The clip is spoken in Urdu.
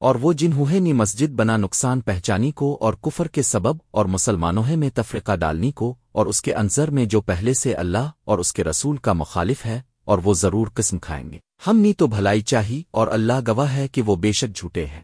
اور وہ جنہوں نے مسجد بنا نقصان پہچانی کو اور کفر کے سبب اور مسلمانوں میں تفرقہ ڈالنی کو اور اس کے انظر میں جو پہلے سے اللہ اور اس کے رسول کا مخالف ہے اور وہ ضرور قسم کھائیں گے۔ ہم نے تو بھلائی چاہی اور اللہ گواہ ہے کہ وہ بے شک جھوٹے ہیں۔